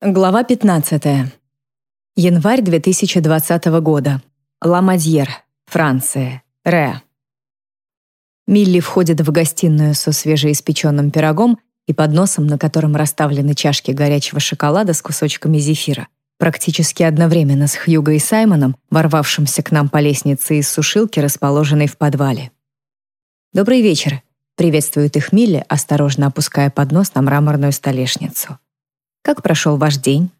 Глава 15. Январь 2020 года. Ламадьер, Франция. Ре. Милли входит в гостиную со свежеиспеченным пирогом и подносом, на котором расставлены чашки горячего шоколада с кусочками зефира. Практически одновременно с Хьюго и Саймоном, ворвавшимся к нам по лестнице из сушилки, расположенной в подвале. «Добрый вечер», — приветствует их Милли, осторожно опуская поднос на мраморную столешницу. Как прошел ваш день?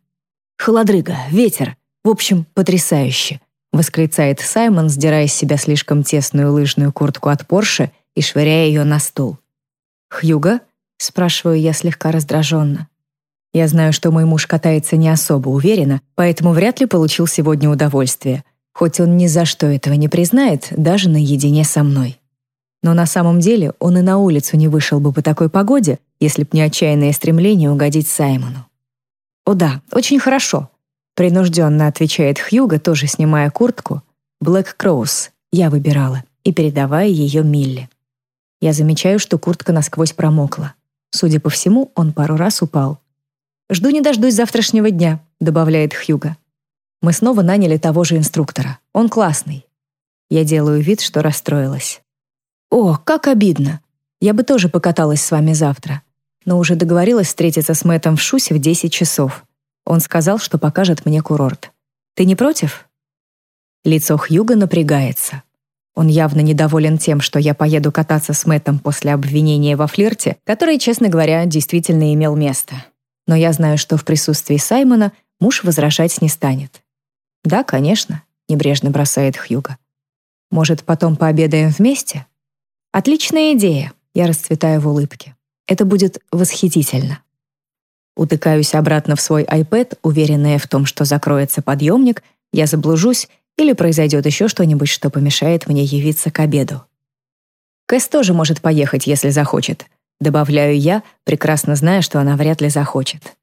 Холодрыга, ветер. В общем, потрясающе, восклицает Саймон, сдирая с себя слишком тесную лыжную куртку от Порше и швыряя ее на стул. Хьюга? спрашиваю я слегка раздраженно. Я знаю, что мой муж катается не особо уверенно, поэтому вряд ли получил сегодня удовольствие, хоть он ни за что этого не признает, даже наедине со мной. Но на самом деле он и на улицу не вышел бы по такой погоде, если б не отчаянное стремление угодить Саймону. «О да, очень хорошо», — принужденно отвечает Хьюга, тоже снимая куртку. «Блэк Кроус. Я выбирала» и передавая ее Милли. Я замечаю, что куртка насквозь промокла. Судя по всему, он пару раз упал. «Жду не дождусь завтрашнего дня», — добавляет Хьюга. Мы снова наняли того же инструктора. Он классный. Я делаю вид, что расстроилась. «О, как обидно! Я бы тоже покаталась с вами завтра но уже договорилась встретиться с Мэттом в Шусе в 10 часов. Он сказал, что покажет мне курорт. Ты не против? Лицо Хьюга напрягается. Он явно недоволен тем, что я поеду кататься с Мэттом после обвинения во флирте, которое, честно говоря, действительно имел место. Но я знаю, что в присутствии Саймона муж возражать не станет. «Да, конечно», — небрежно бросает Хьюга. «Может, потом пообедаем вместе?» «Отличная идея», — я расцветаю в улыбке. Это будет восхитительно. Утыкаюсь обратно в свой iPad, уверенная в том, что закроется подъемник, я заблужусь или произойдет еще что-нибудь, что помешает мне явиться к обеду. Кэс тоже может поехать, если захочет. Добавляю я, прекрасно зная, что она вряд ли захочет.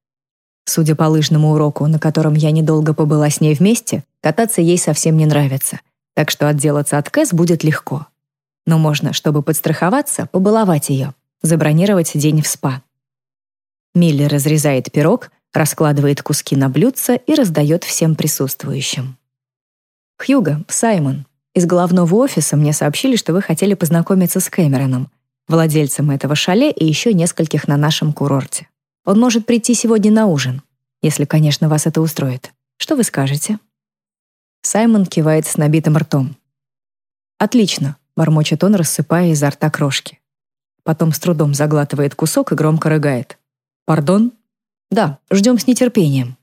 Судя по лыжному уроку, на котором я недолго побыла с ней вместе, кататься ей совсем не нравится, так что отделаться от Кэс будет легко. Но можно, чтобы подстраховаться, побаловать ее забронировать день в спа. Милли разрезает пирог, раскладывает куски на блюдце и раздает всем присутствующим. «Хьюго, Саймон, из главного офиса мне сообщили, что вы хотели познакомиться с Кэмероном, владельцем этого шале и еще нескольких на нашем курорте. Он может прийти сегодня на ужин, если, конечно, вас это устроит. Что вы скажете?» Саймон кивает с набитым ртом. «Отлично», — бормочет он, рассыпая изо рта крошки. Потом с трудом заглатывает кусок и громко рыгает. «Пардон?» «Да, ждем с нетерпением».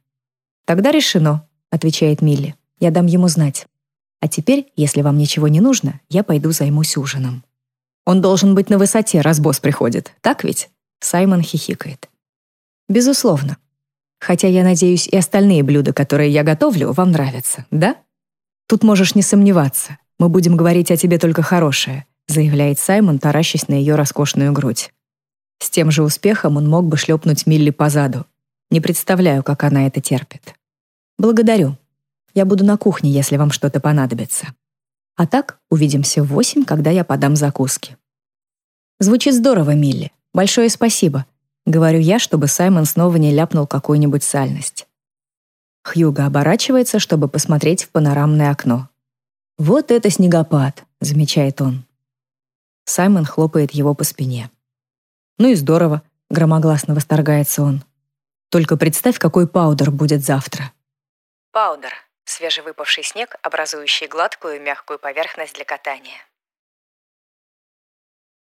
«Тогда решено», — отвечает Милли. «Я дам ему знать. А теперь, если вам ничего не нужно, я пойду займусь ужином». «Он должен быть на высоте, раз босс приходит, так ведь?» Саймон хихикает. «Безусловно. Хотя я надеюсь, и остальные блюда, которые я готовлю, вам нравятся, да? Тут можешь не сомневаться. Мы будем говорить о тебе только хорошее заявляет Саймон, таращась на ее роскошную грудь. С тем же успехом он мог бы шлепнуть Милли по заду. Не представляю, как она это терпит. Благодарю. Я буду на кухне, если вам что-то понадобится. А так, увидимся в восемь, когда я подам закуски. Звучит здорово, Милли. Большое спасибо. Говорю я, чтобы Саймон снова не ляпнул какую-нибудь сальность. Хьюго оборачивается, чтобы посмотреть в панорамное окно. «Вот это снегопад», — замечает он. Саймон хлопает его по спине. «Ну и здорово», — громогласно восторгается он. «Только представь, какой паудер будет завтра». Паудер — свежевыпавший снег, образующий гладкую мягкую поверхность для катания.